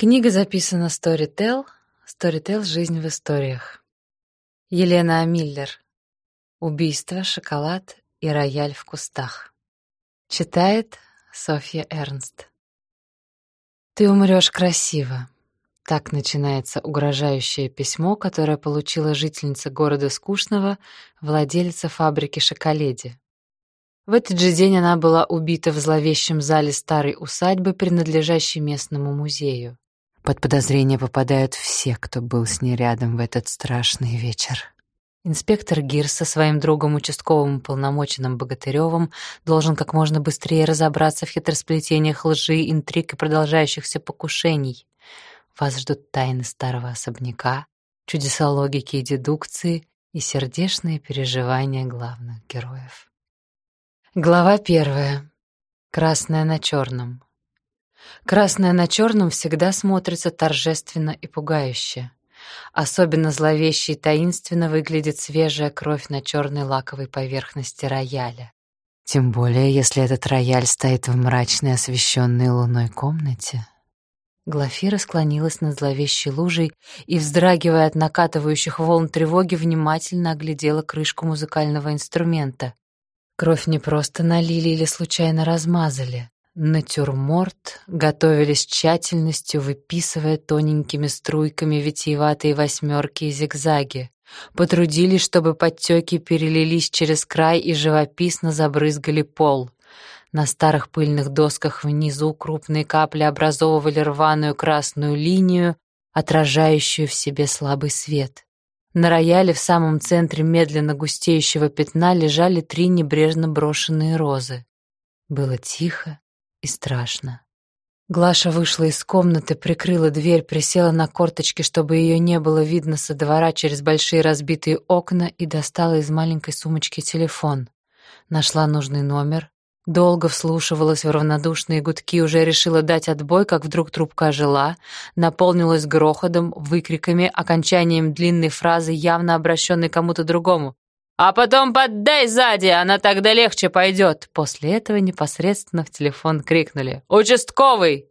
Книга записана Storytel, Storytel «Жизнь в историях». Елена Миллер. Убийство, шоколад и рояль в кустах. Читает Софья Эрнст. Ты умрешь красиво. Так начинается угрожающее письмо, которое получила жительница города Скучного, владелица фабрики Шоколеди. В этот же день она была убита в зловещем зале старой усадьбы, принадлежащей местному музею. Под подозрение попадают все, кто был с ней рядом в этот страшный вечер. Инспектор Гир со своим другом участковым уполномоченным Богатыревым должен как можно быстрее разобраться в хитросплетениях лжи, интриг и продолжающихся покушений. Вас ждут тайны старого особняка, чудеса логики и дедукции и сердечные переживания главных героев. Глава первая. Красное на черном. Красное на черном всегда смотрится торжественно и пугающе. Особенно зловеще и таинственно выглядит свежая кровь на черной лаковой поверхности рояля. Тем более, если этот рояль стоит в мрачной освещенной луной комнате. Глафира склонилась над зловещей лужей и, вздрагивая от накатывающих волн тревоги, внимательно оглядела крышку музыкального инструмента. Кровь не просто налили или случайно размазали. Натюрморт готовили с тщательностью, выписывая тоненькими струйками витиеватые восьмерки и зигзаги. Потрудились, чтобы подтеки перелились через край и живописно забрызгали пол. На старых пыльных досках внизу крупные капли образовывали рваную красную линию, отражающую в себе слабый свет. На рояле в самом центре медленно густеющего пятна лежали три небрежно брошенные розы. Было тихо, и страшно. Глаша вышла из комнаты, прикрыла дверь, присела на корточки, чтобы ее не было видно со двора через большие разбитые окна и достала из маленькой сумочки телефон. Нашла нужный номер, долго вслушивалась в равнодушные гудки, уже решила дать отбой, как вдруг трубка ожила, наполнилась грохотом, выкриками, окончанием длинной фразы, явно обращенной кому-то другому. А потом поддай сзади, она тогда легче пойдет. После этого непосредственно в телефон крикнули. «Участковый!»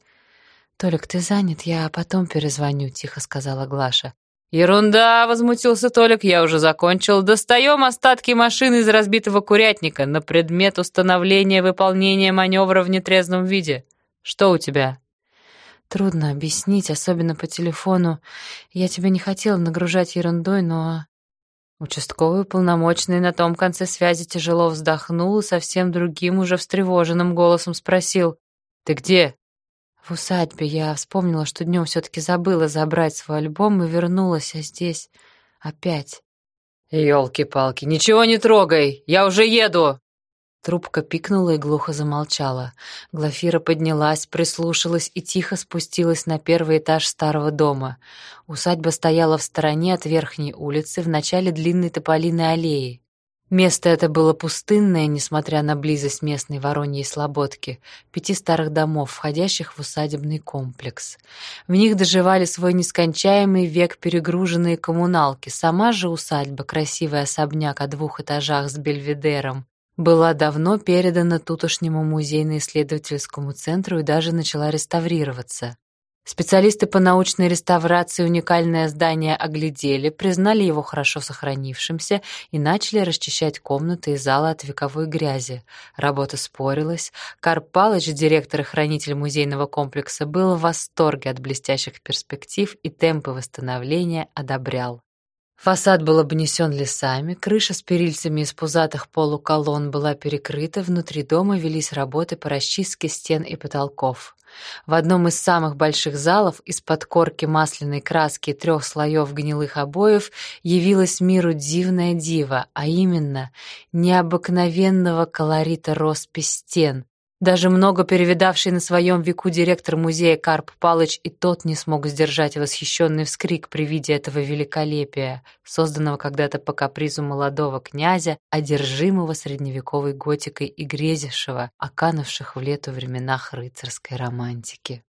«Толик, ты занят, я потом перезвоню», — тихо сказала Глаша. «Ерунда!» — возмутился Толик. «Я уже закончил. Достаем остатки машины из разбитого курятника на предмет установления выполнения маневра в нетрезвом виде. Что у тебя?» «Трудно объяснить, особенно по телефону. Я тебя не хотела нагружать ерундой, но Участковый уполномоченный на том конце связи тяжело вздохнул и совсем другим, уже встревоженным голосом спросил. «Ты где?» «В усадьбе. Я вспомнила, что днем все-таки забыла забрать свой альбом и вернулась, а здесь опять». «Елки-палки, ничего не трогай! Я уже еду!» Трубка пикнула и глухо замолчала. Глафира поднялась, прислушалась и тихо спустилась на первый этаж старого дома. Усадьба стояла в стороне от верхней улицы, в начале длинной тополиной аллеи. Место это было пустынное, несмотря на близость местной Вороньей слободки, пяти старых домов, входящих в усадебный комплекс. В них доживали свой нескончаемый век перегруженные коммуналки. Сама же усадьба, красивый особняк о двух этажах с бельведером, была давно передана тутошнему музейно-исследовательскому центру и даже начала реставрироваться. Специалисты по научной реставрации уникальное здание оглядели, признали его хорошо сохранившимся и начали расчищать комнаты и залы от вековой грязи. Работа спорилась. Карп Палыч, директор и хранитель музейного комплекса, был в восторге от блестящих перспектив и темпы восстановления одобрял. Фасад был обнесен лесами, крыша с перильцами из пузатых полуколонн была перекрыта, внутри дома велись работы по расчистке стен и потолков. В одном из самых больших залов из-под корки масляной краски трех слоев гнилых обоев явилась миру дивная дива, а именно необыкновенного колорита роспись стен, даже много перевидавший на своем веку директор музея Карп Палыч и тот не смог сдержать восхищенный вскрик при виде этого великолепия, созданного когда-то по капризу молодого князя, одержимого средневековой готикой и грезившего о канувших в лету временах рыцарской романтики.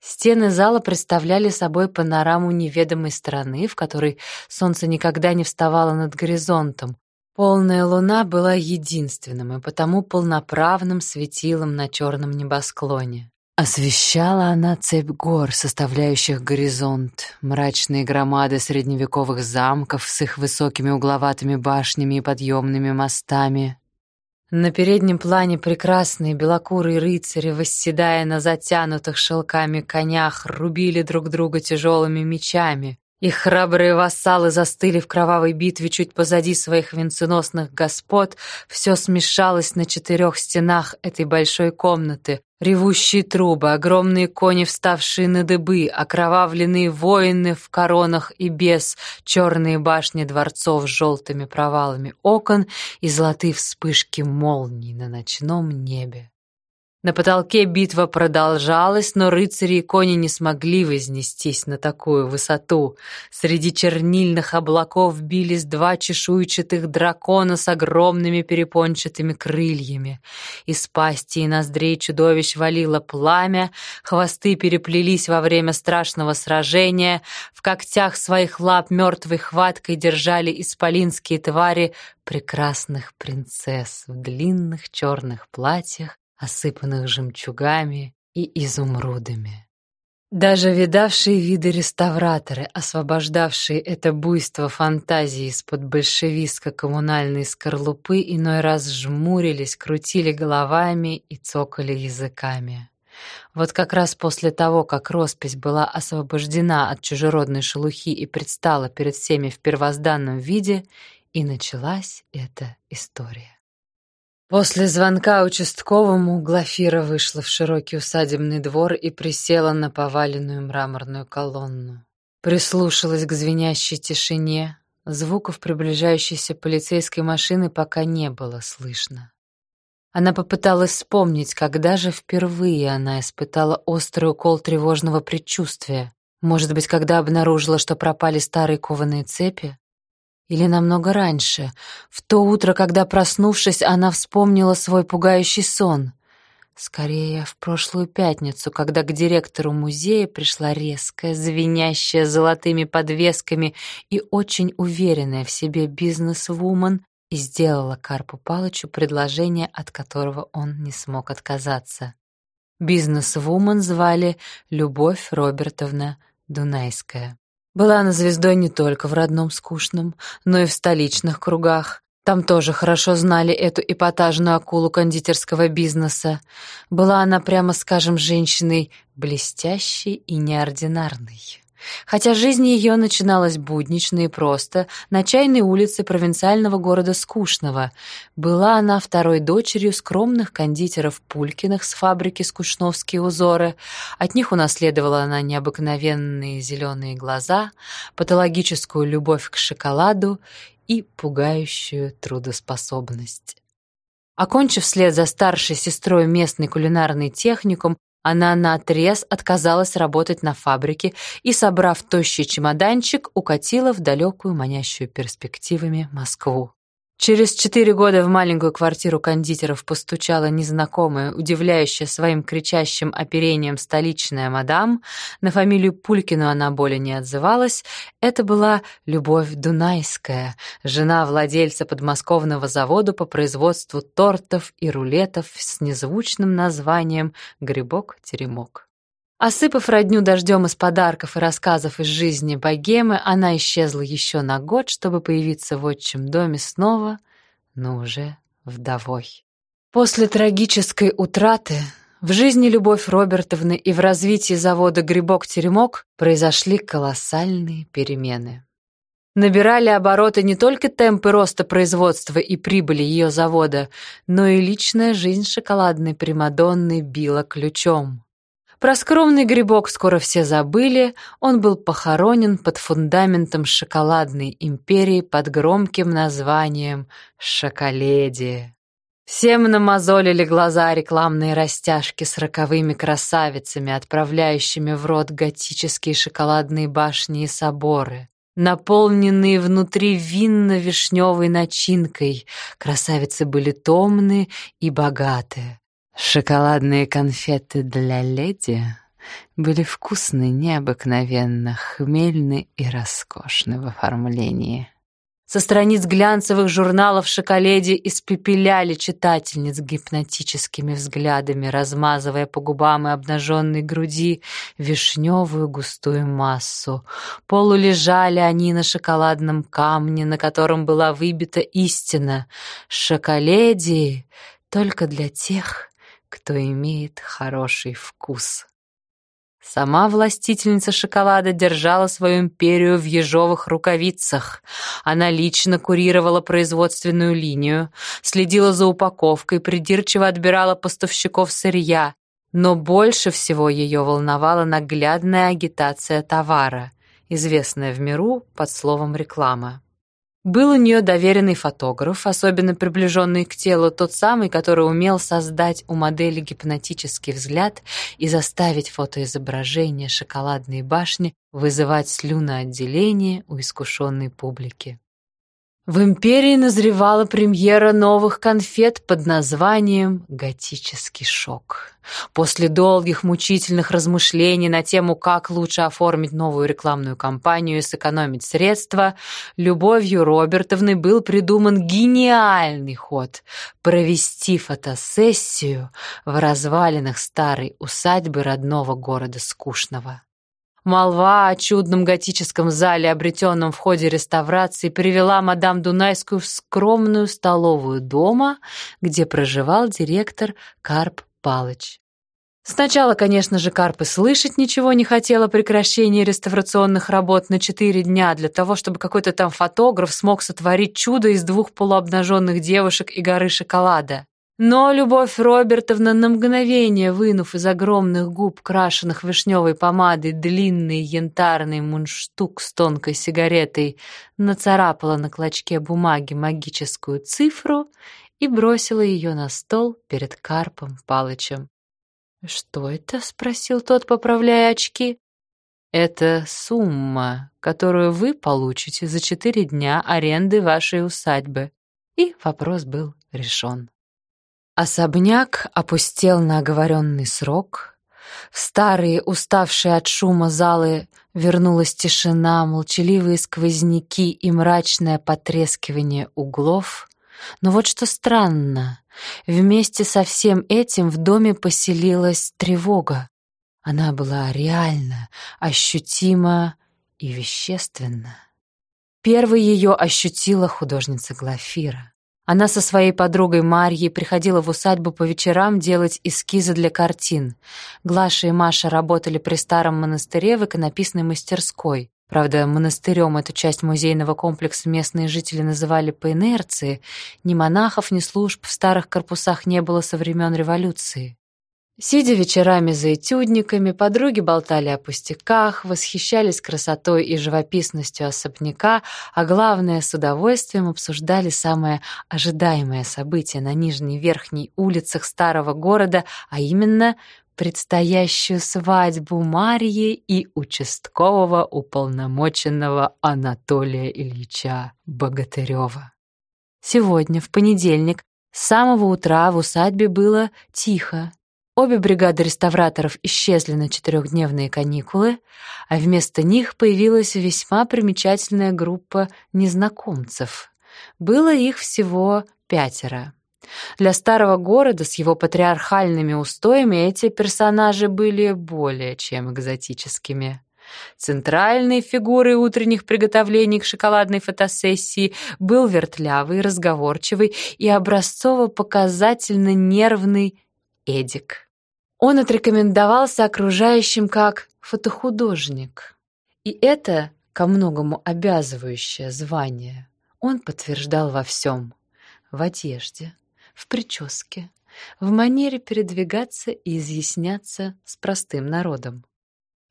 Стены зала представляли собой панораму неведомой страны, в которой солнце никогда не вставало над горизонтом, Полная луна была единственным и потому полноправным светилом на черном небосклоне. Освещала она цепь гор, составляющих горизонт, мрачные громады средневековых замков с их высокими угловатыми башнями и подъемными мостами. На переднем плане прекрасные белокурые рыцари, восседая на затянутых шелками конях, рубили друг друга тяжелыми мечами. Их храбрые вассалы застыли в кровавой битве чуть позади своих венценосных господ. Все смешалось на четырех стенах этой большой комнаты. Ревущие трубы, огромные кони, вставшие на дыбы, окровавленные воины в коронах и без, черные башни дворцов с желтыми провалами окон и золотые вспышки молний на ночном небе. На потолке битва продолжалась, но рыцари и кони не смогли вознестись на такую высоту. Среди чернильных облаков бились два чешуйчатых дракона с огромными перепончатыми крыльями. Из пасти и ноздрей чудовищ валило пламя, хвосты переплелись во время страшного сражения, в когтях своих лап мертвой хваткой держали исполинские твари прекрасных принцесс в длинных черных платьях осыпанных жемчугами и изумрудами. Даже видавшие виды реставраторы, освобождавшие это буйство фантазии из-под большевистско-коммунальной скорлупы, иной раз жмурились, крутили головами и цокали языками. Вот как раз после того, как роспись была освобождена от чужеродной шелухи и предстала перед всеми в первозданном виде, и началась эта история. После звонка участковому Глафира вышла в широкий усадебный двор и присела на поваленную мраморную колонну. Прислушалась к звенящей тишине. Звуков приближающейся полицейской машины пока не было слышно. Она попыталась вспомнить, когда же впервые она испытала острый укол тревожного предчувствия. Может быть, когда обнаружила, что пропали старые кованые цепи? Или намного раньше, в то утро, когда, проснувшись, она вспомнила свой пугающий сон. Скорее, в прошлую пятницу, когда к директору музея пришла резкая, звенящая золотыми подвесками и очень уверенная в себе бизнес-вумен и сделала Карпу Палычу предложение, от которого он не смог отказаться. Бизнес-вумен звали Любовь Робертовна Дунайская. Была она звездой не только в родном скучном, но и в столичных кругах. Там тоже хорошо знали эту эпатажную акулу кондитерского бизнеса. Была она, прямо скажем, женщиной блестящей и неординарной. Хотя жизнь ее начиналась буднично и просто, на чайной улице провинциального города Скучного. Была она второй дочерью скромных кондитеров Пулькиных с фабрики «Скучновские узоры». От них унаследовала она необыкновенные зеленые глаза, патологическую любовь к шоколаду и пугающую трудоспособность. Окончив вслед за старшей сестрой местный кулинарный техникум, она наотрез отказалась работать на фабрике и, собрав тощий чемоданчик, укатила в далекую манящую перспективами Москву. Через четыре года в маленькую квартиру кондитеров постучала незнакомая, удивляющая своим кричащим оперением столичная мадам. На фамилию Пулькину она более не отзывалась. Это была Любовь Дунайская, жена владельца подмосковного завода по производству тортов и рулетов с незвучным названием «Грибок-теремок». Осыпав родню дождем из подарков и рассказов из жизни богемы, она исчезла еще на год, чтобы появиться в отчим доме снова, но уже вдовой. После трагической утраты в жизни Любовь Робертовны и в развитии завода «Грибок-теремок» произошли колоссальные перемены. Набирали обороты не только темпы роста производства и прибыли ее завода, но и личная жизнь шоколадной Примадонны била ключом. Про скромный грибок скоро все забыли, он был похоронен под фундаментом шоколадной империи под громким названием «Шоколеди». Всем намазолили глаза рекламные растяжки с роковыми красавицами, отправляющими в рот готические шоколадные башни и соборы. Наполненные внутри винно-вишневой начинкой, красавицы были томные и богатые. Шоколадные конфеты для леди были вкусны, необыкновенно, хмельны и роскошны в оформлении. Со страниц глянцевых журналов «Шоколеди» испепеляли читательниц гипнотическими взглядами, размазывая по губам и обнаженной груди вишневую густую массу. Полулежали они на шоколадном камне, на котором была выбита истина. «Шоколеди» только для тех, кто имеет хороший вкус. Сама властительница шоколада держала свою империю в ежовых рукавицах. Она лично курировала производственную линию, следила за упаковкой, придирчиво отбирала поставщиков сырья. Но больше всего ее волновала наглядная агитация товара, известная в миру под словом «реклама». Был у нее доверенный фотограф, особенно приближенный к телу, тот самый, который умел создать у модели гипнотический взгляд и заставить фотоизображение шоколадной башни вызывать слюноотделение у искушенной публики. В империи назревала премьера новых конфет под названием «Готический шок». После долгих мучительных размышлений на тему, как лучше оформить новую рекламную кампанию и сэкономить средства, любовью Робертовны был придуман гениальный ход — провести фотосессию в развалинах старой усадьбы родного города Скучного. Молва о чудном готическом зале, обретенном в ходе реставрации, привела мадам Дунайскую в скромную столовую дома, где проживал директор Карп Палыч. Сначала, конечно же, Карп и слышать ничего не хотел о прекращении реставрационных работ на четыре дня для того, чтобы какой-то там фотограф смог сотворить чудо из двух полуобнаженных девушек и горы шоколада. Но Любовь Робертовна на мгновение, вынув из огромных губ, крашенных вишневой помадой, длинный янтарный мундштук с тонкой сигаретой, нацарапала на клочке бумаги магическую цифру и бросила ее на стол перед Карпом Палычем. «Что это?» — спросил тот, поправляя очки. «Это сумма, которую вы получите за четыре дня аренды вашей усадьбы». И вопрос был решен. Особняк опустел на оговоренный срок. В старые, уставшие от шума залы вернулась тишина, молчаливые сквозняки и мрачное потрескивание углов. Но вот что странно, вместе со всем этим в доме поселилась тревога. Она была реальна, ощутима и вещественна. Первой ее ощутила художница Глафира. Она со своей подругой Марьей приходила в усадьбу по вечерам делать эскизы для картин. Глаша и Маша работали при старом монастыре в иконописной мастерской. Правда, монастырем эту часть музейного комплекса местные жители называли по инерции. Ни монахов, ни служб в старых корпусах не было со времен революции. Сидя вечерами за этюдниками, подруги болтали о пустяках, восхищались красотой и живописностью особняка, а главное, с удовольствием обсуждали самое ожидаемое событие на нижней и верхней улицах старого города, а именно предстоящую свадьбу Марьи и участкового уполномоченного Анатолия Ильича Богатырева. Сегодня, в понедельник, с самого утра в усадьбе было тихо, Обе бригады реставраторов исчезли на четырехдневные каникулы, а вместо них появилась весьма примечательная группа незнакомцев. Было их всего пятеро. Для старого города с его патриархальными устоями эти персонажи были более чем экзотическими. Центральной фигурой утренних приготовлений к шоколадной фотосессии был вертлявый, разговорчивый и образцово-показательно нервный Эдик. Он отрекомендовался окружающим как фотохудожник. И это ко многому обязывающее звание он подтверждал во всем. В одежде, в прическе, в манере передвигаться и изъясняться с простым народом.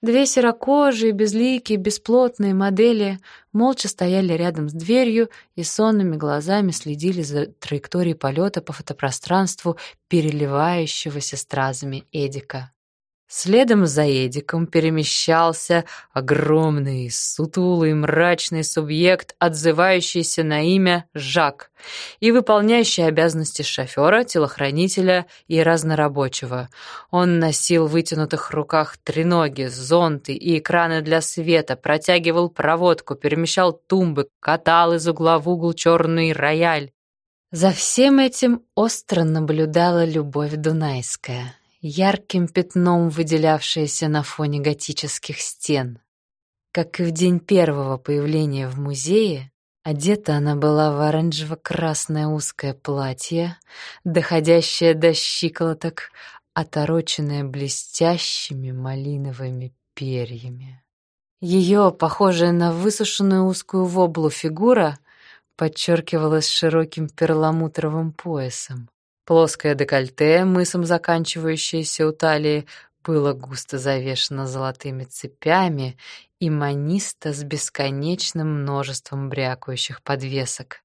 Две серокожие, безликие, бесплотные модели молча стояли рядом с дверью и сонными глазами следили за траекторией полета по фотопространству переливающегося стразами Эдика. Следом за Эдиком перемещался огромный, сутулый, мрачный субъект, отзывающийся на имя Жак и выполняющий обязанности шофера, телохранителя и разнорабочего. Он носил в вытянутых руках треноги, зонты и экраны для света, протягивал проводку, перемещал тумбы, катал из угла в угол черный рояль. За всем этим остро наблюдала Любовь Дунайская ярким пятном выделявшаяся на фоне готических стен. Как и в день первого появления в музее, одета она была в оранжево-красное узкое платье, доходящее до щиколоток, отороченное блестящими малиновыми перьями. Ее, похожая на высушенную узкую воблу фигура, подчеркивалась широким перламутровым поясом. Плоское декольте, мысом заканчивающееся у талии, было густо завешено золотыми цепями и манисто с бесконечным множеством брякающих подвесок.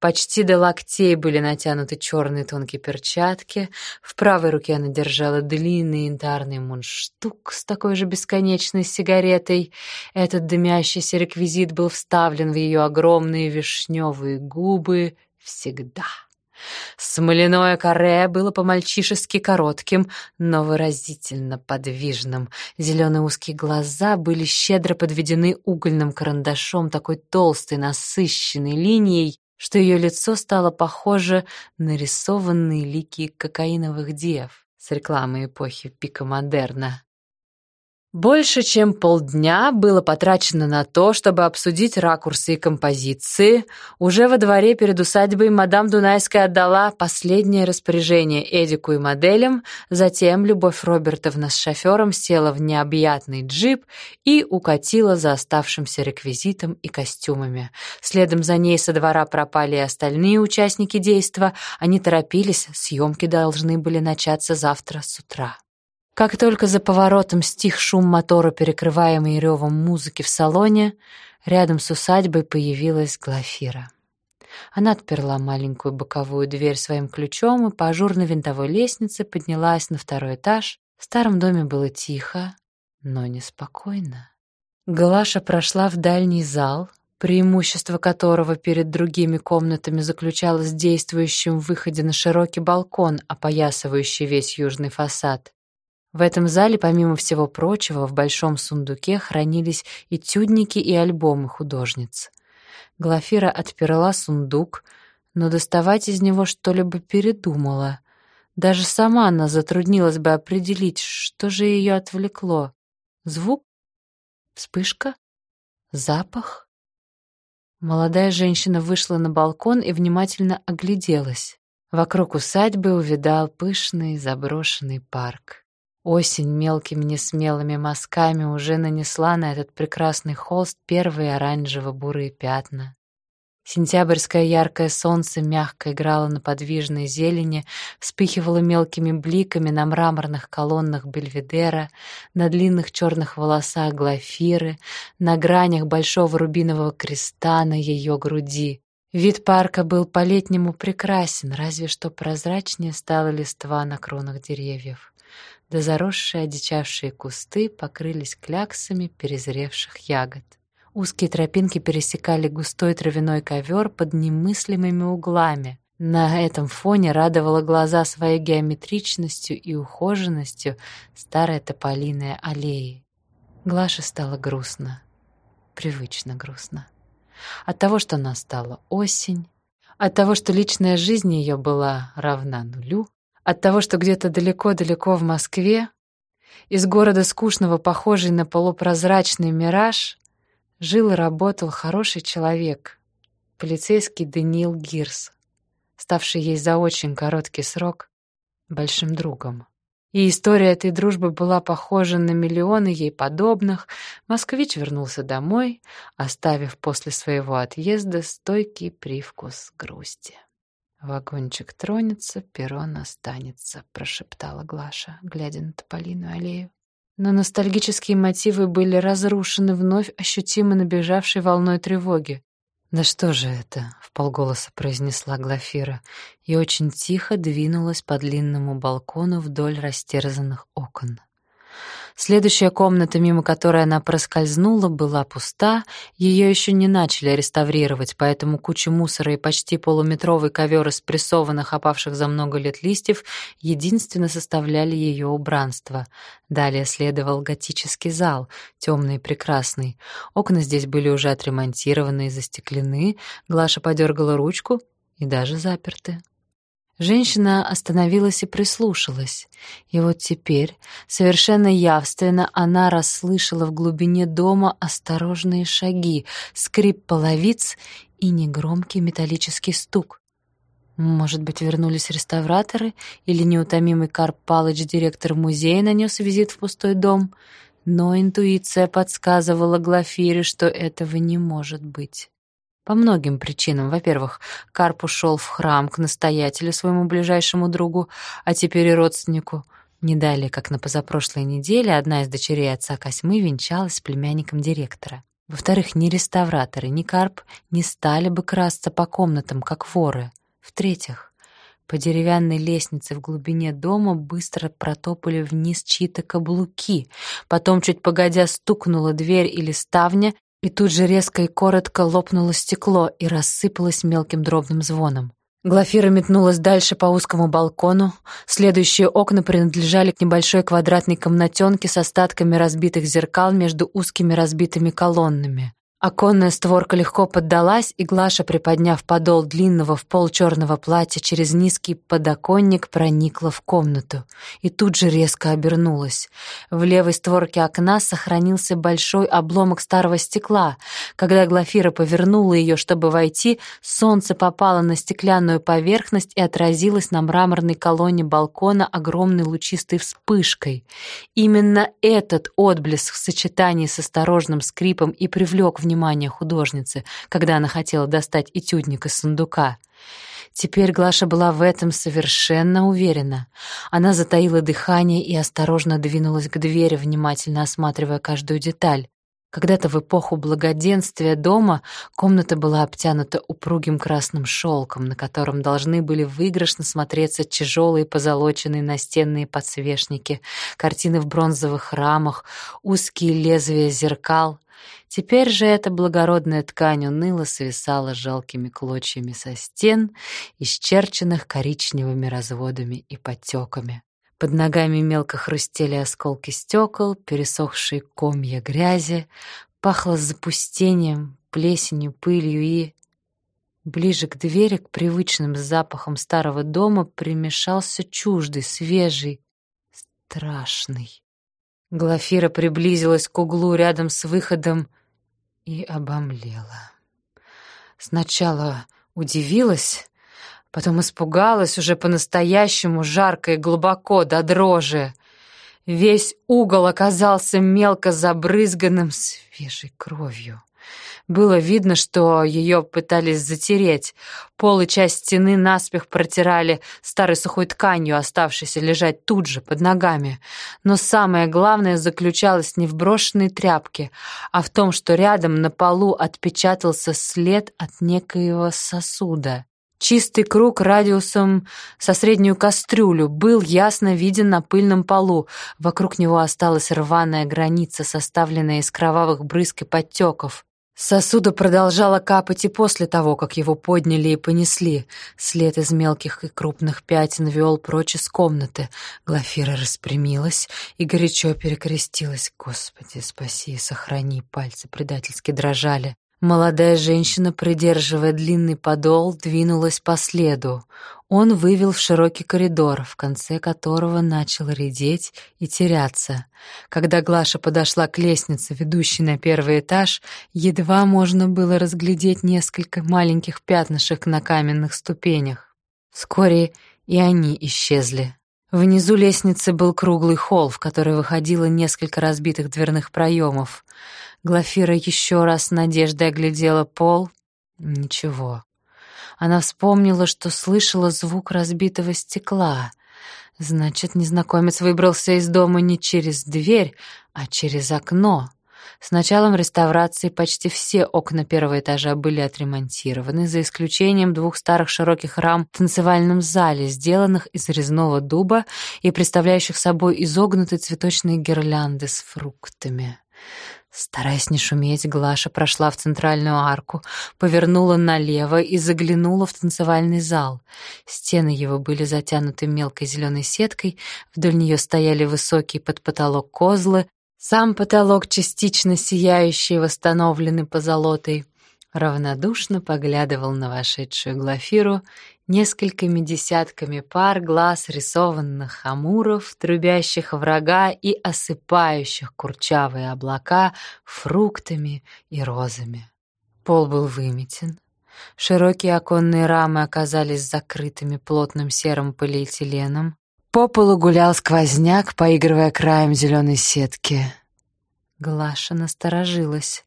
Почти до локтей были натянуты черные тонкие перчатки, в правой руке она держала длинный янтарный мундштук с такой же бесконечной сигаретой. Этот дымящийся реквизит был вставлен в ее огромные вишневые губы всегда. Смоляное каре было по-мальчишески коротким, но выразительно подвижным. Зеленые узкие глаза были щедро подведены угольным карандашом такой толстой, насыщенной линией, что ее лицо стало похоже на рисованные лики кокаиновых дев с рекламы эпохи пика модерна. Больше чем полдня было потрачено на то, чтобы обсудить ракурсы и композиции. Уже во дворе перед усадьбой мадам Дунайская отдала последнее распоряжение Эдику и моделям, затем Любовь Робертовна с шофером села в необъятный джип и укатила за оставшимся реквизитом и костюмами. Следом за ней со двора пропали и остальные участники действа. Они торопились, съемки должны были начаться завтра с утра. Как только за поворотом стих шум мотора, перекрываемый ревом музыки в салоне, рядом с усадьбой появилась Глафира. Она отперла маленькую боковую дверь своим ключом и по ажурной винтовой лестнице поднялась на второй этаж. В старом доме было тихо, но неспокойно. Глаша прошла в дальний зал, преимущество которого перед другими комнатами заключалось в действующем выходе на широкий балкон, опоясывающий весь южный фасад. В этом зале, помимо всего прочего, в большом сундуке хранились этюдники и альбомы художниц. Глафира отперла сундук, но доставать из него что-либо передумала. Даже сама она затруднилась бы определить, что же ее отвлекло. Звук? Вспышка? Запах? Молодая женщина вышла на балкон и внимательно огляделась. Вокруг усадьбы увидал пышный заброшенный парк. Осень мелкими несмелыми мазками уже нанесла на этот прекрасный холст первые оранжево-бурые пятна. Сентябрьское яркое солнце мягко играло на подвижной зелени, вспыхивало мелкими бликами на мраморных колоннах Бельведера, на длинных черных волосах Глафиры, на гранях большого рубинового креста на ее груди. Вид парка был по-летнему прекрасен, разве что прозрачнее стала листва на кронах деревьев да заросшие одичавшие кусты покрылись кляксами перезревших ягод. Узкие тропинки пересекали густой травяной ковер под немыслимыми углами. На этом фоне радовала глаза своей геометричностью и ухоженностью старая тополиная аллея. Глаше стало грустно, привычно грустно. От того, что настала осень, от того, что личная жизнь ее была равна нулю, от того, что где-то далеко-далеко в Москве, из города скучного, похожий на полупрозрачный мираж, жил и работал хороший человек, полицейский Даниил Гирс, ставший ей за очень короткий срок большим другом. И история этой дружбы была похожа на миллионы ей подобных. Москвич вернулся домой, оставив после своего отъезда стойкий привкус грусти. «Вагончик тронется, перрон останется», — прошептала Глаша, глядя на тополиную аллею. Но ностальгические мотивы были разрушены вновь ощутимо набежавшей волной тревоги. «Да что же это?» — вполголоса произнесла Глафира и очень тихо двинулась по длинному балкону вдоль растерзанных окон. Следующая комната, мимо которой она проскользнула, была пуста, ее еще не начали реставрировать, поэтому куча мусора и почти полуметровый ковер из прессованных, опавших за много лет листьев единственно составляли ее убранство. Далее следовал готический зал, темный и прекрасный. Окна здесь были уже отремонтированы и застеклены, Глаша подергала ручку и даже заперты. Женщина остановилась и прислушалась. И вот теперь, совершенно явственно, она расслышала в глубине дома осторожные шаги, скрип половиц и негромкий металлический стук. Может быть, вернулись реставраторы или неутомимый Карп Палыч, директор музея, нанес визит в пустой дом, но интуиция подсказывала Глафире, что этого не может быть. По многим причинам. Во-первых, Карп ушел в храм к настоятелю, своему ближайшему другу, а теперь и родственнику. Не далее, как на позапрошлой неделе, одна из дочерей отца Косьмы венчалась с племянником директора. Во-вторых, ни реставраторы, ни Карп не стали бы красться по комнатам, как воры. В-третьих, по деревянной лестнице в глубине дома быстро протопали вниз чьи-то каблуки. Потом, чуть погодя, стукнула дверь или ставня, и тут же резко и коротко лопнуло стекло и рассыпалось мелким дробным звоном. Глафира метнулась дальше по узкому балкону. Следующие окна принадлежали к небольшой квадратной комнатенке с остатками разбитых зеркал между узкими разбитыми колоннами. Оконная створка легко поддалась, и Глаша, приподняв подол длинного в пол черного платья через низкий подоконник, проникла в комнату и тут же резко обернулась. В левой створке окна сохранился большой обломок старого стекла. Когда Глафира повернула ее, чтобы войти, солнце попало на стеклянную поверхность и отразилось на мраморной колонне балкона огромной лучистой вспышкой. Именно этот отблеск в сочетании с осторожным скрипом и привлек внимание внимание художницы, когда она хотела достать этюдник из сундука. Теперь Глаша была в этом совершенно уверена. Она затаила дыхание и осторожно двинулась к двери, внимательно осматривая каждую деталь. Когда-то в эпоху благоденствия дома комната была обтянута упругим красным шелком, на котором должны были выигрышно смотреться тяжелые позолоченные настенные подсвечники, картины в бронзовых рамах, узкие лезвия зеркал. Теперь же эта благородная ткань уныло свисала жалкими клочьями со стен, исчерченных коричневыми разводами и потеками. Под ногами мелко хрустели осколки стекол, пересохшие комья грязи, пахло запустением, плесенью, пылью и... Ближе к двери, к привычным запахам старого дома, примешался чуждый, свежий, страшный. Глафира приблизилась к углу рядом с выходом и обомлела. Сначала удивилась, потом испугалась уже по-настоящему жарко и глубоко до дрожи. Весь угол оказался мелко забрызганным свежей кровью. Было видно, что ее пытались затереть. Пол и часть стены наспех протирали старой сухой тканью, оставшейся лежать тут же, под ногами. Но самое главное заключалось не в брошенной тряпке, а в том, что рядом на полу отпечатался след от некоего сосуда. Чистый круг радиусом со среднюю кастрюлю был ясно виден на пыльном полу. Вокруг него осталась рваная граница, составленная из кровавых брызг и подтеков. Сосуда продолжала капать и после того, как его подняли и понесли. След из мелких и крупных пятен вел прочь из комнаты. Глафира распрямилась и горячо перекрестилась. «Господи, спаси и сохрани!» Пальцы предательски дрожали. Молодая женщина, придерживая длинный подол, двинулась по следу. Он вывел в широкий коридор, в конце которого начал редеть и теряться. Когда Глаша подошла к лестнице, ведущей на первый этаж, едва можно было разглядеть несколько маленьких пятнышек на каменных ступенях. Вскоре и они исчезли. Внизу лестницы был круглый холл, в который выходило несколько разбитых дверных проемов. Глафира еще раз надеждой оглядела пол. Ничего. Она вспомнила, что слышала звук разбитого стекла. Значит, незнакомец выбрался из дома не через дверь, а через окно. С началом реставрации почти все окна первого этажа были отремонтированы, за исключением двух старых широких рам в танцевальном зале, сделанных из резного дуба и представляющих собой изогнутые цветочные гирлянды с фруктами. Стараясь не шуметь, Глаша прошла в центральную арку, повернула налево и заглянула в танцевальный зал. Стены его были затянуты мелкой зеленой сеткой, вдоль нее стояли высокие под потолок козлы, сам потолок, частично сияющий, восстановленный позолотой, равнодушно поглядывал на вошедшую Глафиру несколькими десятками пар глаз рисованных амуров, трубящих врага и осыпающих курчавые облака фруктами и розами. Пол был выметен, широкие оконные рамы оказались закрытыми плотным серым полиэтиленом, по полу гулял сквозняк, поигрывая краем зеленой сетки. Глаша насторожилась,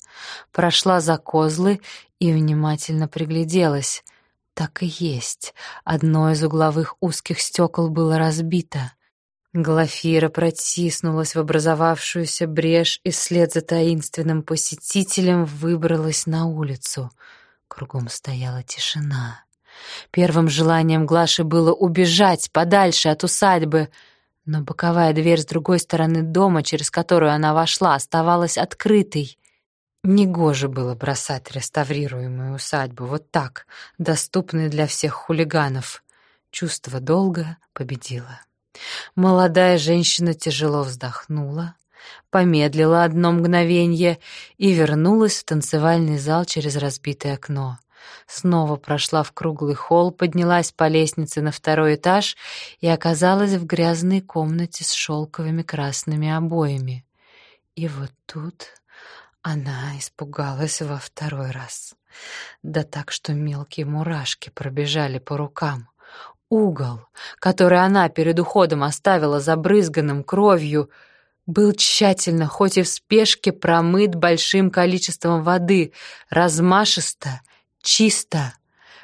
прошла за козлы и внимательно пригляделась. Так и есть, одно из угловых узких стекол было разбито. Глафира протиснулась в образовавшуюся брешь и вслед за таинственным посетителем выбралась на улицу. Кругом стояла тишина. Первым желанием Глаши было убежать подальше от усадьбы, но боковая дверь с другой стороны дома, через которую она вошла, оставалась открытой. Негоже было бросать реставрируемую усадьбу вот так, доступной для всех хулиганов. Чувство долга победило. Молодая женщина тяжело вздохнула, помедлила одно мгновение и вернулась в танцевальный зал через разбитое окно. Снова прошла в круглый холл, поднялась по лестнице на второй этаж и оказалась в грязной комнате с шелковыми красными обоями. И вот тут она испугалась во второй раз. Да так, что мелкие мурашки пробежали по рукам. Угол, который она перед уходом оставила забрызганным кровью, был тщательно, хоть и в спешке, промыт большим количеством воды, размашисто Чисто.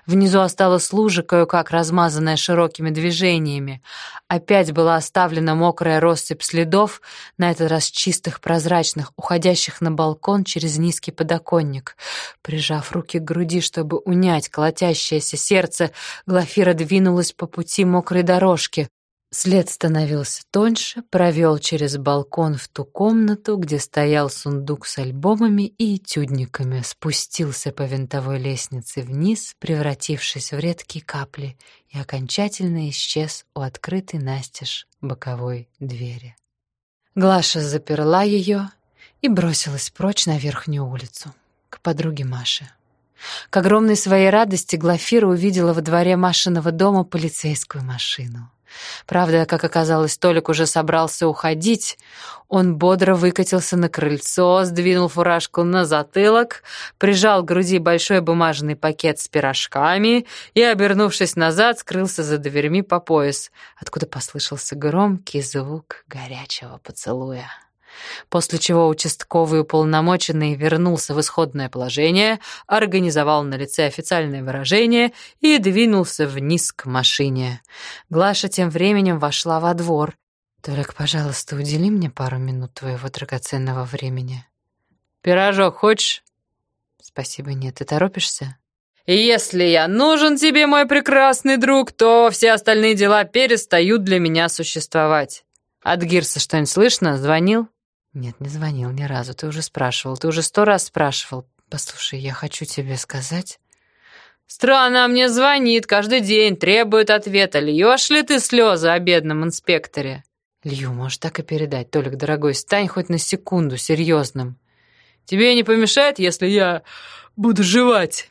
Внизу осталась лужа, кое-как размазанная широкими движениями. Опять была оставлена мокрая россыпь следов, на этот раз чистых, прозрачных, уходящих на балкон через низкий подоконник. Прижав руки к груди, чтобы унять колотящееся сердце, Глафира двинулась по пути мокрой дорожки. След становился тоньше, провел через балкон в ту комнату, где стоял сундук с альбомами и этюдниками, спустился по винтовой лестнице вниз, превратившись в редкие капли, и окончательно исчез у открытой настежь боковой двери. Глаша заперла ее и бросилась прочь на верхнюю улицу, к подруге Маше. К огромной своей радости Глафира увидела во дворе Машиного дома полицейскую машину. Правда, как оказалось, Толик уже собрался уходить. Он бодро выкатился на крыльцо, сдвинул фуражку на затылок, прижал к груди большой бумажный пакет с пирожками и, обернувшись назад, скрылся за дверьми по пояс, откуда послышался громкий звук горячего поцелуя после чего участковый уполномоченный вернулся в исходное положение, организовал на лице официальное выражение и двинулся вниз к машине. Глаша тем временем вошла во двор. «Толик, пожалуйста, удели мне пару минут твоего драгоценного времени». «Пирожок хочешь?» «Спасибо, нет. Ты торопишься?» «Если я нужен тебе, мой прекрасный друг, то все остальные дела перестают для меня существовать». От Гирса что-нибудь слышно? Звонил?» «Нет, не звонил ни разу. Ты уже спрашивал. Ты уже сто раз спрашивал. Послушай, я хочу тебе сказать...» «Странно, мне звонит каждый день, требует ответа. Льешь ли ты слезы о бедном инспекторе?» «Лью, можешь так и передать. Толик, дорогой, стань хоть на секунду серьезным. Тебе не помешает, если я буду жевать?»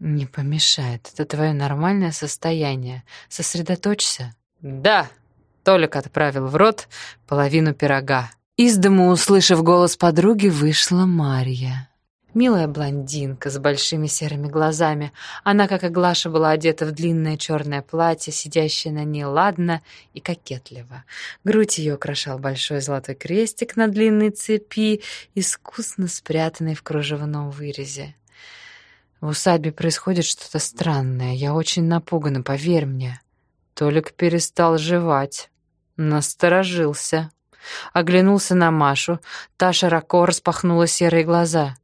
«Не помешает. Это твое нормальное состояние. Сосредоточься». «Да», — Толик отправил в рот половину пирога. Из дому, услышав голос подруги, вышла Марья. Милая блондинка с большими серыми глазами. Она, как и Глаша, была одета в длинное черное платье, сидящее на ней ладно и кокетливо. Грудь ее украшал большой золотой крестик на длинной цепи, искусно спрятанный в кружевном вырезе. В усадьбе происходит что-то странное. Я очень напугана, поверь мне. Толик перестал жевать. Насторожился. Оглянулся на Машу. Та широко распахнула серые глаза.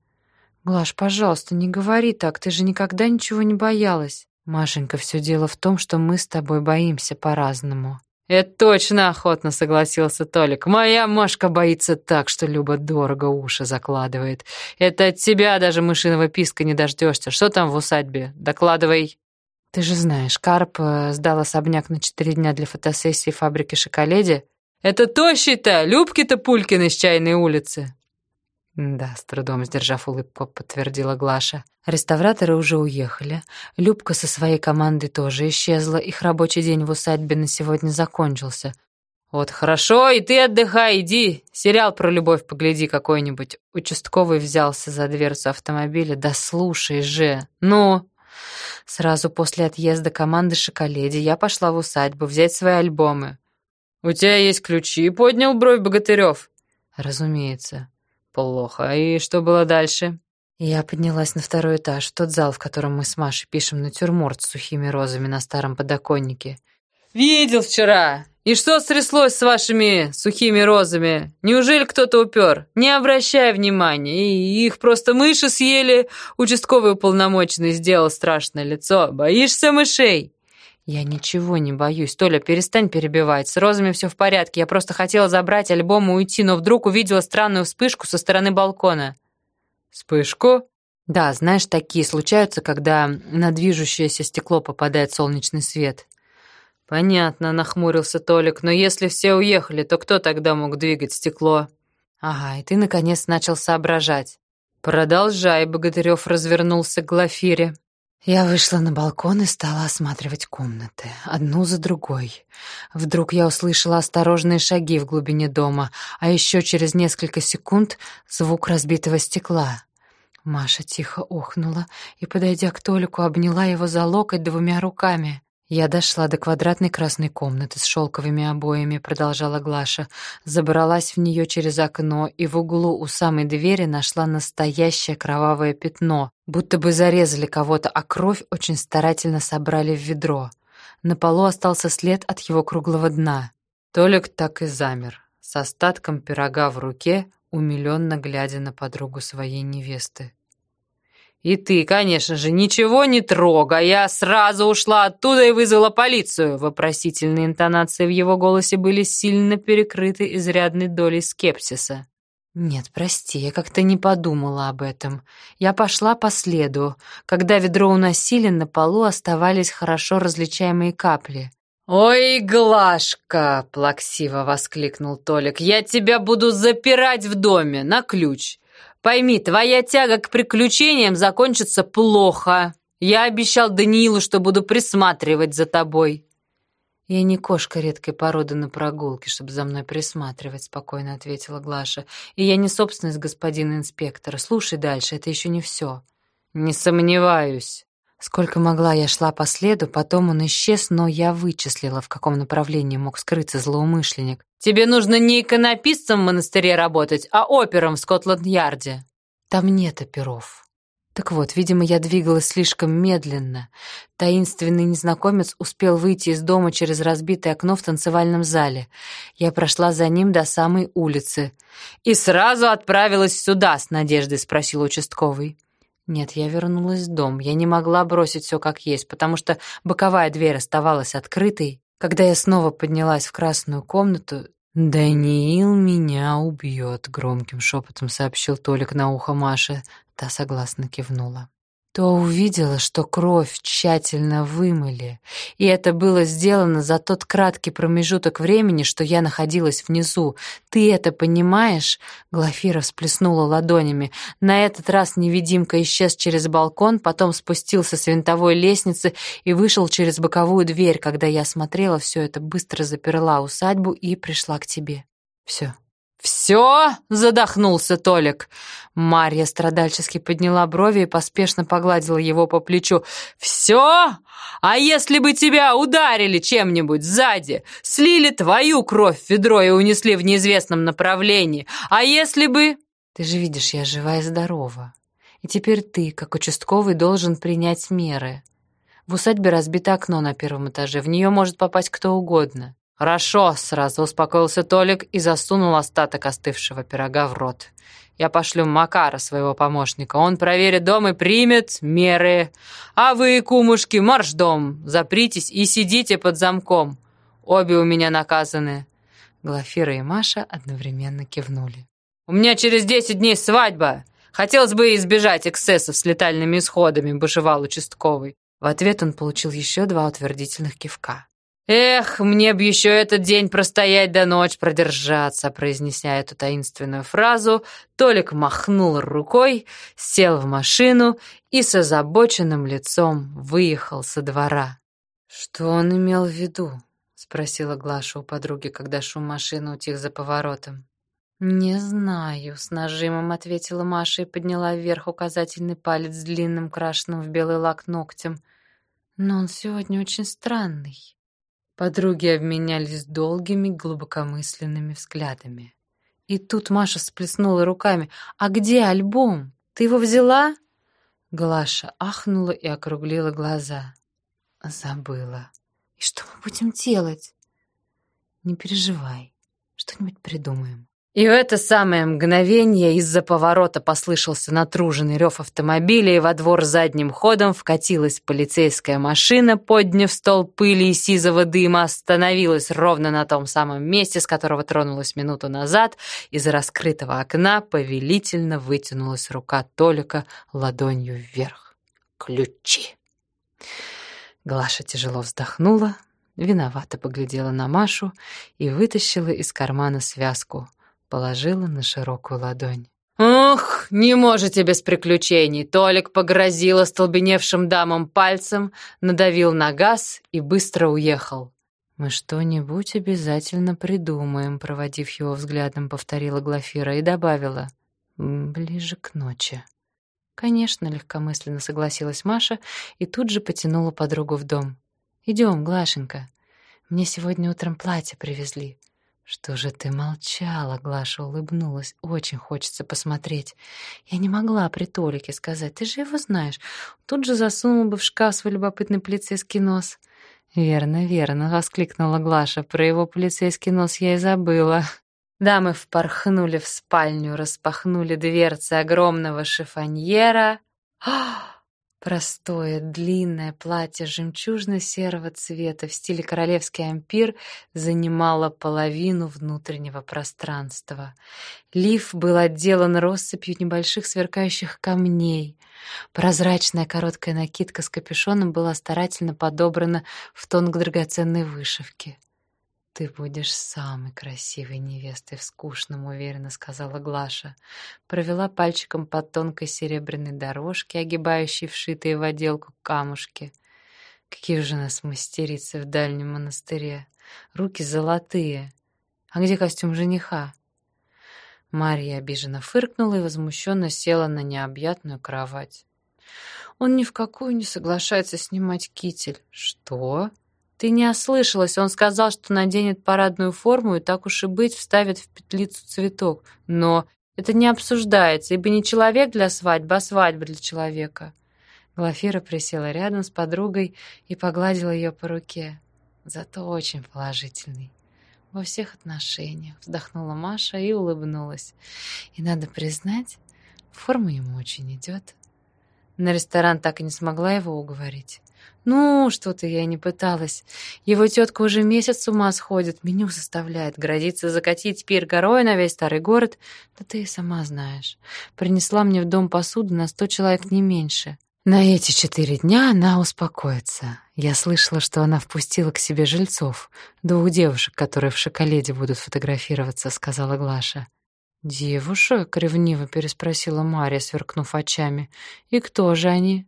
«Глаш, пожалуйста, не говори так, ты же никогда ничего не боялась». «Машенька, все дело в том, что мы с тобой боимся по-разному». «Это точно охотно», — согласился Толик. «Моя Машка боится так, что Люба дорого уши закладывает. Это от тебя даже мышиного писка не дождешься. Что там в усадьбе? Докладывай». «Ты же знаешь, Карп э, сдал особняк на четыре дня для фотосессии в фабрике «Шоколеде». «Это тощий-то, Любки-то Пулькины с чайной улицы». «Да», — с трудом сдержав улыбку, подтвердила Глаша. Реставраторы уже уехали. Любка со своей командой тоже исчезла. Их рабочий день в усадьбе на сегодня закончился. «Вот хорошо, и ты отдыхай, иди. Сериал про любовь погляди какой-нибудь». Участковый взялся за дверцу автомобиля. «Да слушай же! Ну!» Сразу после отъезда команды «Шоколеди» я пошла в усадьбу взять свои альбомы. «У тебя есть ключи?» — поднял бровь Богатырев. «Разумеется». Плохо. И что было дальше? Я поднялась на второй этаж, в тот зал, в котором мы с Машей пишем натюрморт с сухими розами на старом подоконнике. «Видел вчера! И что стряслось с вашими сухими розами? Неужели кто-то упер? Не обращай внимания, и их просто мыши съели!» Участковый уполномоченный сделал страшное лицо. «Боишься мышей?» «Я ничего не боюсь. Толя, перестань перебивать. С розами все в порядке. Я просто хотела забрать альбом и уйти, но вдруг увидела странную вспышку со стороны балкона». «Вспышку?» «Да, знаешь, такие случаются, когда на движущееся стекло попадает солнечный свет». «Понятно», — нахмурился Толик. «Но если все уехали, то кто тогда мог двигать стекло?» «Ага, и ты, наконец, начал соображать». «Продолжай», — Богатырев развернулся к Глафире. Я вышла на балкон и стала осматривать комнаты, одну за другой. Вдруг я услышала осторожные шаги в глубине дома, а еще через несколько секунд звук разбитого стекла. Маша тихо охнула и, подойдя к Толику, обняла его за локоть двумя руками. «Я дошла до квадратной красной комнаты с шелковыми обоями», — продолжала Глаша. Забралась в нее через окно и в углу у самой двери нашла настоящее кровавое пятно, будто бы зарезали кого-то, а кровь очень старательно собрали в ведро. На полу остался след от его круглого дна. Толик так и замер, с остатком пирога в руке, умиленно глядя на подругу своей невесты. «И ты, конечно же, ничего не трогай, я сразу ушла оттуда и вызвала полицию!» Вопросительные интонации в его голосе были сильно перекрыты изрядной долей скепсиса. «Нет, прости, я как-то не подумала об этом. Я пошла по следу. Когда ведро уносили, на полу оставались хорошо различаемые капли. «Ой, Глашка!» — плаксиво воскликнул Толик. «Я тебя буду запирать в доме на ключ. Пойми, твоя тяга к приключениям закончится плохо. Я обещал Даниилу, что буду присматривать за тобой». «Я не кошка редкой породы на прогулке, чтобы за мной присматривать», — спокойно ответила Глаша. «И я не собственность господина инспектора. Слушай дальше, это еще не все». «Не сомневаюсь». Сколько могла, я шла по следу, потом он исчез, но я вычислила, в каком направлении мог скрыться злоумышленник. «Тебе нужно не иконописцем в монастыре работать, а опером в Скотланд-Ярде». «Там нет оперов». Так вот, видимо, я двигалась слишком медленно. Таинственный незнакомец успел выйти из дома через разбитое окно в танцевальном зале. Я прошла за ним до самой улицы. «И сразу отправилась сюда?» — с надеждой спросил участковый. Нет, я вернулась в дом. Я не могла бросить все как есть, потому что боковая дверь оставалась открытой. Когда я снова поднялась в красную комнату, «Даниил меня убьет», — громким шепотом сообщил Толик на ухо Маше. Та согласно кивнула то увидела, что кровь тщательно вымыли, и это было сделано за тот краткий промежуток времени, что я находилась внизу. Ты это понимаешь?» Глафира всплеснула ладонями. На этот раз невидимка исчез через балкон, потом спустился с винтовой лестницы и вышел через боковую дверь. Когда я смотрела, все это быстро заперла усадьбу и пришла к тебе. Все. «Все?» — задохнулся Толик. Марья страдальчески подняла брови и поспешно погладила его по плечу. «Все? А если бы тебя ударили чем-нибудь сзади, слили твою кровь в ведро и унесли в неизвестном направлении? А если бы...» «Ты же видишь, я жива и здорова. И теперь ты, как участковый, должен принять меры. В усадьбе разбито окно на первом этаже, в нее может попасть кто угодно. «Хорошо», — сразу успокоился Толик и засунул остаток остывшего пирога в рот. «Я пошлю Макара, своего помощника. Он проверит дом и примет меры. А вы, кумушки, марш дом, запритесь и сидите под замком. Обе у меня наказаны». Глафира и Маша одновременно кивнули. «У меня через десять дней свадьба. Хотелось бы избежать эксцессов с летальными исходами», — бушевал участковый. В ответ он получил еще два утвердительных кивка. «Эх, мне б еще этот день простоять до ночь продержаться», произнеся эту таинственную фразу, Толик махнул рукой, сел в машину и с озабоченным лицом выехал со двора. «Что он имел в виду?» — спросила Глаша у подруги, когда шум машины утих за поворотом. «Не знаю», — с нажимом ответила Маша и подняла вверх указательный палец с длинным крашенным в белый лак ногтем. «Но он сегодня очень странный». Подруги обменялись долгими, глубокомысленными взглядами. И тут Маша сплеснула руками. «А где альбом? Ты его взяла?» Глаша ахнула и округлила глаза. «Забыла. И что мы будем делать?» «Не переживай, что-нибудь придумаем». И в это самое мгновение из-за поворота послышался натруженный рев автомобиля, и во двор задним ходом вкатилась полицейская машина, подняв стол пыли и сизого дыма, остановилась ровно на том самом месте, с которого тронулась минуту назад. Из раскрытого окна повелительно вытянулась рука Толика ладонью вверх. «Ключи!» Глаша тяжело вздохнула, виновато поглядела на Машу и вытащила из кармана связку — положила на широкую ладонь. «Ух, не можете без приключений!» Толик погрозил остолбеневшим дамам пальцем, надавил на газ и быстро уехал. «Мы что-нибудь обязательно придумаем», — проводив его взглядом, повторила Глафира и добавила. «Ближе к ночи». «Конечно», — легкомысленно согласилась Маша и тут же потянула подругу в дом. «Идем, Глашенька. Мне сегодня утром платье привезли. «Что же ты молчала?» — Глаша улыбнулась. «Очень хочется посмотреть. Я не могла при Толике сказать. Ты же его знаешь. Тут же засунула бы в шкаф свой любопытный полицейский нос». «Верно, верно», — воскликнула Глаша. «Про его полицейский нос я и забыла». Дамы впорхнули в спальню, распахнули дверцы огромного шифоньера. «Ах!» Простое, длинное платье жемчужно-серого цвета в стиле королевский ампир занимало половину внутреннего пространства. Лиф был отделан россыпью небольших сверкающих камней. Прозрачная короткая накидка с капюшоном была старательно подобрана в тон к драгоценной вышивке. «Ты будешь самой красивой невестой в скучном», — уверенно сказала Глаша. Провела пальчиком по тонкой серебряной дорожке, огибающей вшитые в отделку камушки. «Какие же нас мастерицы в дальнем монастыре! Руки золотые! А где костюм жениха?» Марья обиженно фыркнула и возмущенно села на необъятную кровать. «Он ни в какую не соглашается снимать китель». «Что?» Ты не ослышалась, он сказал, что наденет парадную форму и так уж и быть вставит в петлицу цветок. Но это не обсуждается, ибо не человек для свадьбы, а свадьба для человека. Глафира присела рядом с подругой и погладила ее по руке. Зато очень положительный. Во всех отношениях. Вздохнула Маша и улыбнулась. И надо признать, форма ему очень идет. На ресторан так и не смогла его уговорить. «Ну, что-то я не пыталась. Его тетка уже месяц с ума сходит, меню составляет, грозится закатить пир горой на весь старый город. Да ты и сама знаешь. Принесла мне в дом посуду на сто человек не меньше. На эти четыре дня она успокоится. Я слышала, что она впустила к себе жильцов, двух девушек, которые в шоколаде будут фотографироваться», — сказала Глаша. «Девушек?» — ревниво переспросила Мария, сверкнув очами. «И кто же они?»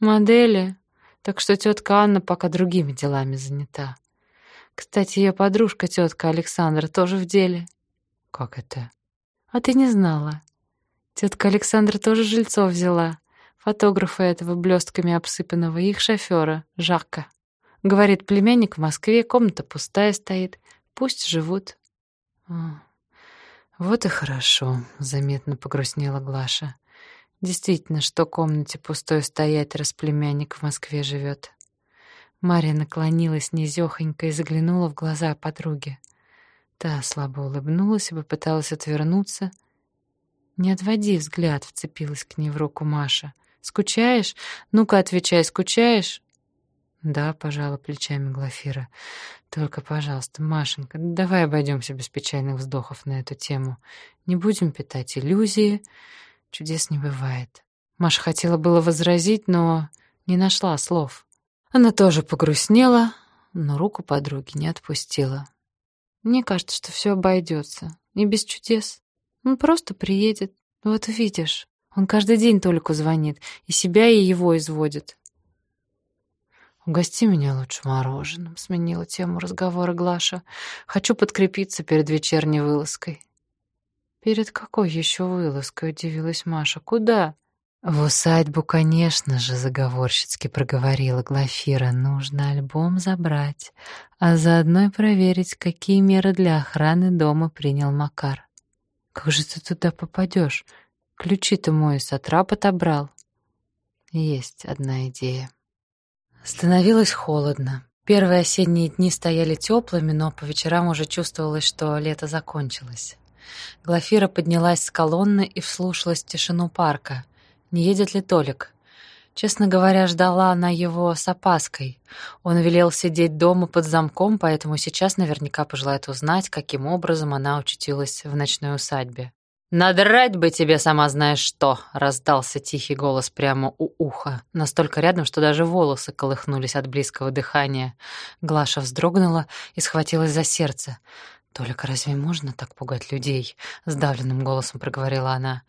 «Модели», так что тетка Анна пока другими делами занята. Кстати, ее подружка, тетка Александра, тоже в деле. Как это? А ты не знала. Тетка Александра тоже жильцов взяла. Фотографа этого блестками обсыпанного, их шофера, Жака. Говорит, племянник в Москве, комната пустая стоит. Пусть живут. Вот и хорошо, заметно погрустнела Глаша. Действительно, что комнате пустой стоять, раз племянник в Москве живет. Мария наклонилась низёхонько и заглянула в глаза подруги. Та слабо улыбнулась и попыталась отвернуться. «Не отводи взгляд», — вцепилась к ней в руку Маша. «Скучаешь? Ну-ка, отвечай, скучаешь?» «Да», — пожала плечами Глафира. «Только, пожалуйста, Машенька, давай обойдемся без печальных вздохов на эту тему. Не будем питать иллюзии. Чудес не бывает». Маша хотела было возразить, но не нашла слов. Она тоже погрустнела, но руку подруги не отпустила. Мне кажется, что все обойдется. И без чудес. Он просто приедет. Вот увидишь. Он каждый день Толику звонит. И себя, и его изводит. «Угости меня лучше мороженым», — сменила тему разговора Глаша. «Хочу подкрепиться перед вечерней вылазкой». «Перед какой еще вылазкой?» — удивилась Маша. «Куда?» «В усадьбу, конечно же», — заговорщицки проговорила Глафира. «Нужно альбом забрать, а заодно и проверить, какие меры для охраны дома принял Макар». «Как же ты туда попадешь? Ключи-то мой сатрап отобрал». «Есть одна идея». Становилось холодно. Первые осенние дни стояли теплыми, но по вечерам уже чувствовалось, что лето закончилось. Глафира поднялась с колонны и вслушалась в тишину парка — не едет ли Толик. Честно говоря, ждала она его с опаской. Он велел сидеть дома под замком, поэтому сейчас наверняка пожелает узнать, каким образом она очутилась в ночной усадьбе. «Надрать бы тебе, сама знаешь что!» — раздался тихий голос прямо у уха, настолько рядом, что даже волосы колыхнулись от близкого дыхания. Глаша вздрогнула и схватилась за сердце. «Только разве можно так пугать людей?» — сдавленным голосом проговорила она.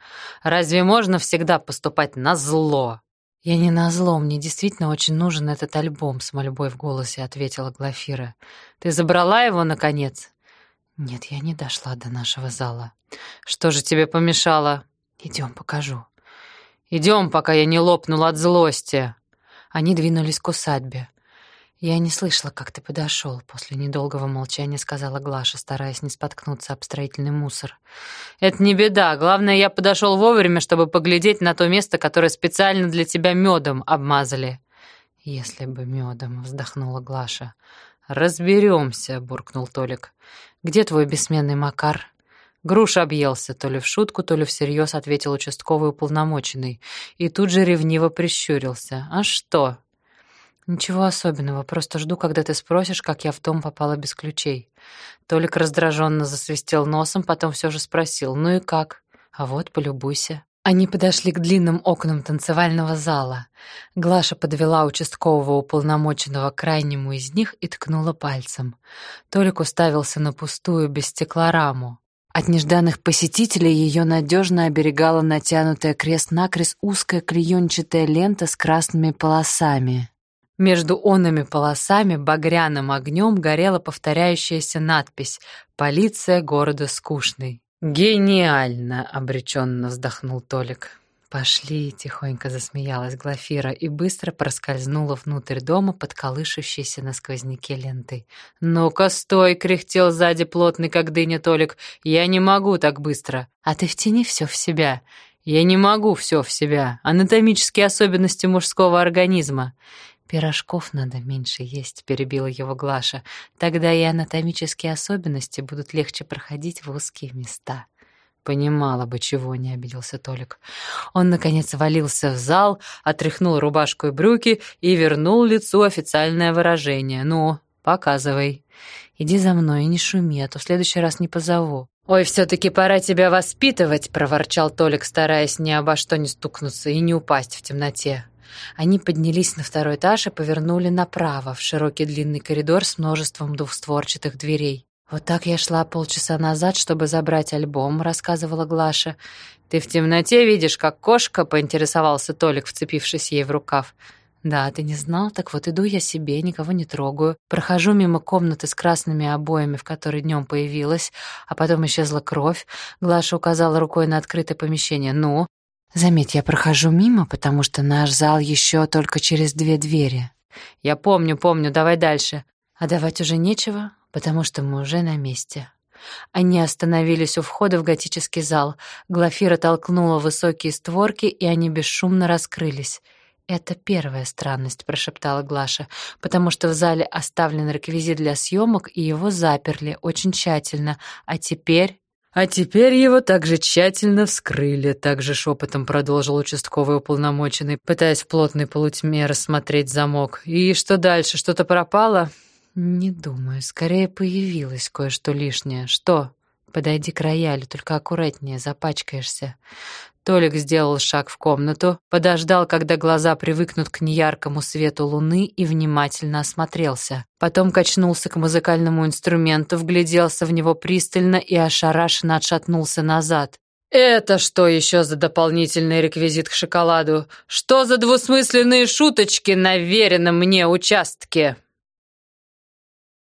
«Разве можно всегда поступать на зло?» «Я не на зло, мне действительно очень нужен этот альбом», — с мольбой в голосе ответила Глафира. «Ты забрала его, наконец?» «Нет, я не дошла до нашего зала». «Что же тебе помешало?» «Идем, покажу». «Идем, пока я не лопнула от злости». Они двинулись к усадьбе. «Я не слышала, как ты подошел», — после недолгого молчания сказала Глаша, стараясь не споткнуться об строительный мусор. «Это не беда. Главное, я подошел вовремя, чтобы поглядеть на то место, которое специально для тебя медом обмазали». «Если бы медом», — вздохнула Глаша. «Разберемся», — буркнул Толик. «Где твой бессменный Макар?» Груш объелся, то ли в шутку, то ли всерьез ответил участковый уполномоченный, и тут же ревниво прищурился. «А что?» «Ничего особенного, просто жду, когда ты спросишь, как я в дом попала без ключей». Толик раздраженно засвистел носом, потом все же спросил, «Ну и как?» «А вот, полюбуйся». Они подошли к длинным окнам танцевального зала. Глаша подвела участкового уполномоченного к крайнему из них и ткнула пальцем. Толик уставился на пустую, без стекла раму. От нежданных посетителей ее надежно оберегала натянутая крест-накрест узкая клеенчатая лента с красными полосами. Между онными полосами багряным огнем горела повторяющаяся надпись «Полиция города Скучный». «Гениально!» — обреченно вздохнул Толик. «Пошли!» — тихонько засмеялась Глафира и быстро проскользнула внутрь дома под колышущейся на сквозняке лентой. «Ну-ка, стой!» — кряхтел сзади плотный, как дыня Толик. «Я не могу так быстро!» «А ты втяни все в себя!» «Я не могу все в себя! Анатомические особенности мужского организма!» «Пирожков надо меньше есть», — перебила его Глаша. «Тогда и анатомические особенности будут легче проходить в узкие места». Понимала бы, чего не обиделся Толик. Он, наконец, валился в зал, отряхнул рубашку и брюки и вернул лицу официальное выражение. «Ну, показывай». «Иди за мной и не шуми, а то в следующий раз не позову». «Ой, все-таки пора тебя воспитывать», — проворчал Толик, стараясь ни обо что не стукнуться и не упасть в темноте. Они поднялись на второй этаж и повернули направо, в широкий длинный коридор с множеством двухстворчатых дверей. «Вот так я шла полчаса назад, чтобы забрать альбом», — рассказывала Глаша. «Ты в темноте видишь, как кошка?» — поинтересовался Толик, вцепившись ей в рукав. «Да, ты не знал? Так вот иду я себе, никого не трогаю. Прохожу мимо комнаты с красными обоями, в которой днем появилась, а потом исчезла кровь. Глаша указала рукой на открытое помещение. «Ну?» Заметь, я прохожу мимо, потому что наш зал еще только через две двери. Я помню, помню, давай дальше. А давать уже нечего, потому что мы уже на месте. Они остановились у входа в готический зал. Глафира толкнула высокие створки, и они бесшумно раскрылись. «Это первая странность», — прошептала Глаша, «потому что в зале оставлен реквизит для съемок, и его заперли очень тщательно. А теперь...» «А теперь его также тщательно вскрыли», — также шепотом продолжил участковый уполномоченный, пытаясь в плотной полутьме рассмотреть замок. «И что дальше? Что-то пропало?» «Не думаю. Скорее появилось кое-что лишнее. Что?» «Подойди к роялю, только аккуратнее, запачкаешься». Толик сделал шаг в комнату, подождал, когда глаза привыкнут к неяркому свету луны и внимательно осмотрелся. Потом качнулся к музыкальному инструменту, вгляделся в него пристально и ошарашенно отшатнулся назад. «Это что еще за дополнительный реквизит к шоколаду? Что за двусмысленные шуточки на веренном мне участке?»